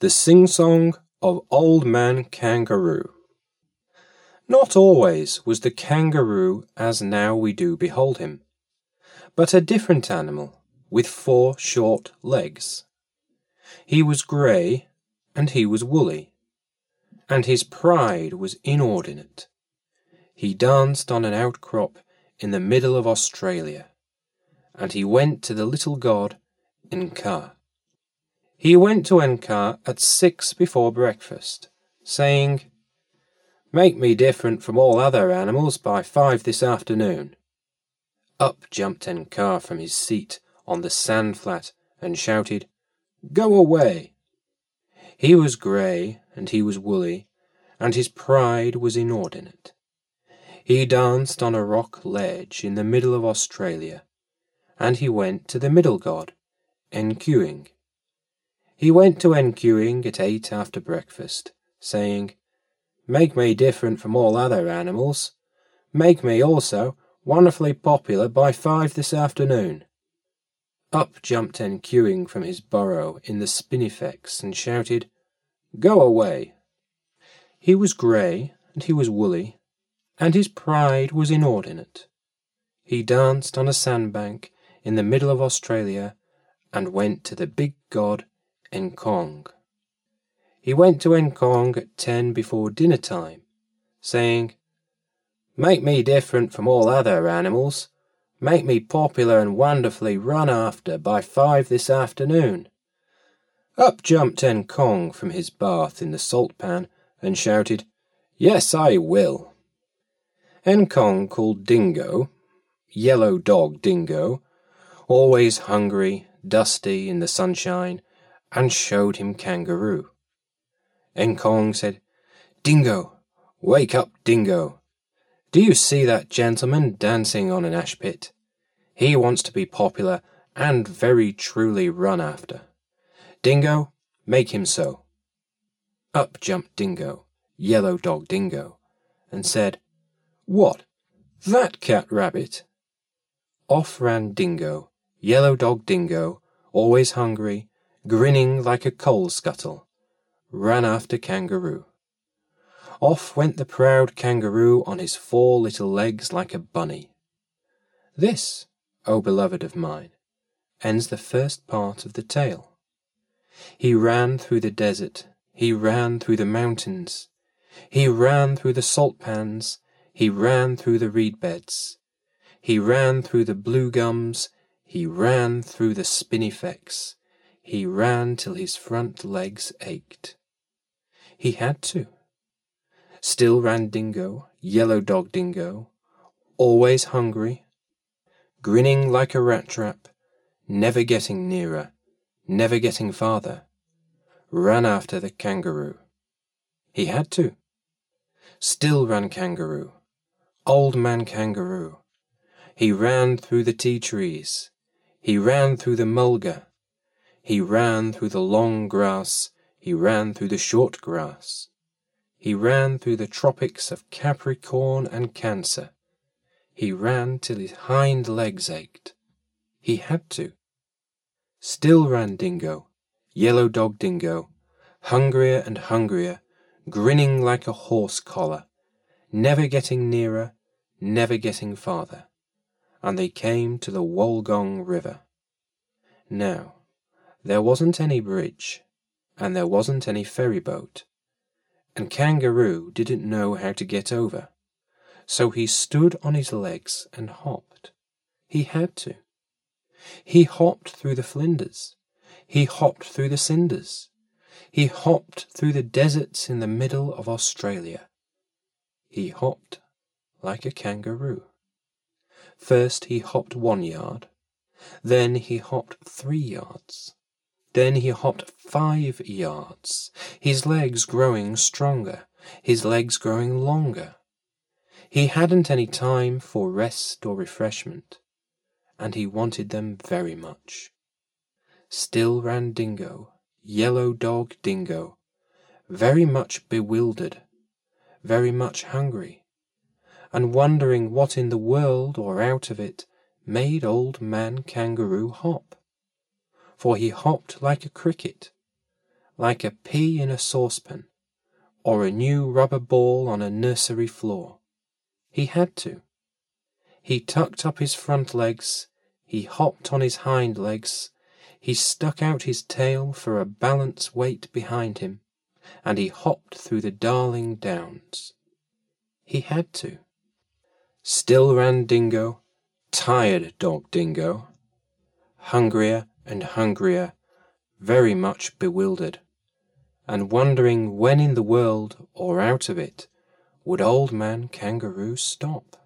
The Sing Song of Old Man Kangaroo. Not always was the kangaroo as now we do behold him, but a different animal with four short legs. He was grey and he was woolly, and his pride was inordinate. He danced on an outcrop in the middle of Australia, and he went to the little god Nqa. He went to Nqa at six before breakfast, saying, Make me different from all other animals by five this afternoon. Up jumped Nqa from his seat on the sand flat and shouted, Go away! He was grey and he was woolly, and his pride was inordinate. He danced on a rock ledge in the middle of Australia, and he went to the middle god, Nqing. He went to Nqing at eight after breakfast, saying, Make me different from all other animals. Make me also wonderfully popular by five this afternoon. Up jumped Nqing from his burrow in the spinifex and shouted, Go away! He was grey and he was woolly, and his pride was inordinate. He danced on a sandbank in the middle of Australia and went to the big god Nqong. He went to Nqong at ten before dinner time, saying, Make me different from all other animals. Make me popular and wonderfully run after by five this afternoon. Up jumped Nqong from his bath in the salt pan and shouted, Yes, I will. Nqong called Dingo, yellow dog Dingo, always hungry, dusty in the sunshine, and showed him Kangaroo. Nqong said, Dingo, wake up, Dingo. Do you see that gentleman dancing on an ash pit? He wants to be popular and very truly run after. Dingo, make him so. Up jumped Dingo, yellow dog Dingo, and said, What, that cat rabbit? Off ran Dingo, yellow dog Dingo, always hungry, grinning like a coal scuttle, ran after Kangaroo. Off went the proud kangaroo on his four little legs like a bunny. This, O beloved of mine, ends the first part of the tale. He ran through the desert, he ran through the mountains, he ran through the salt pans, he ran through the reed beds, he ran through the blue gums, he ran through the spinifex, he ran till his front legs ached. He had to. Still ran Dingo, yellow dog Dingo, always hungry, grinning like a rat trap, never getting nearer, never getting farther, ran after the kangaroo. He had to. Still ran Kangaroo, old man Kangaroo. He ran through the tea trees, he ran through the mulga, he ran through the long grass, he ran through the short grass. He ran through the tropics of Capricorn and Cancer. He ran till his hind legs ached. He had to. Still ran Dingo, yellow dog Dingo, hungrier and hungrier, grinning like a horse collar, never getting nearer, never getting farther. And they came to the Wollgong River. Now, there wasn't any bridge, and there wasn't any ferry boat, and Kangaroo didn't know how to get over, so he stood on his legs and hopped. He had to. He hopped through the flinders. He hopped through the cinders. He hopped through the deserts in the middle of Australia. He hopped like a kangaroo. First he hopped one yard, then he hopped three yards. Then he hopped five yards, his legs growing stronger, his legs growing longer. He hadn't any time for rest or refreshment, and he wanted them very much. Still ran Dingo, yellow dog Dingo, very much bewildered, very much hungry, and wondering what in the world or out of it made old man Kangaroo hop for he hopped like a cricket, like a pea in a saucepan, or a new rubber ball on a nursery floor. He had to. He tucked up his front legs, he hopped on his hind legs, he stuck out his tail for a balance weight behind him, and he hopped through the Darling Downs. He had to. Still ran Dingo, tired dog Dingo, hungrier and hungrier, very much bewildered, and wondering when in the world or out of it would Old Man Kangaroo stop.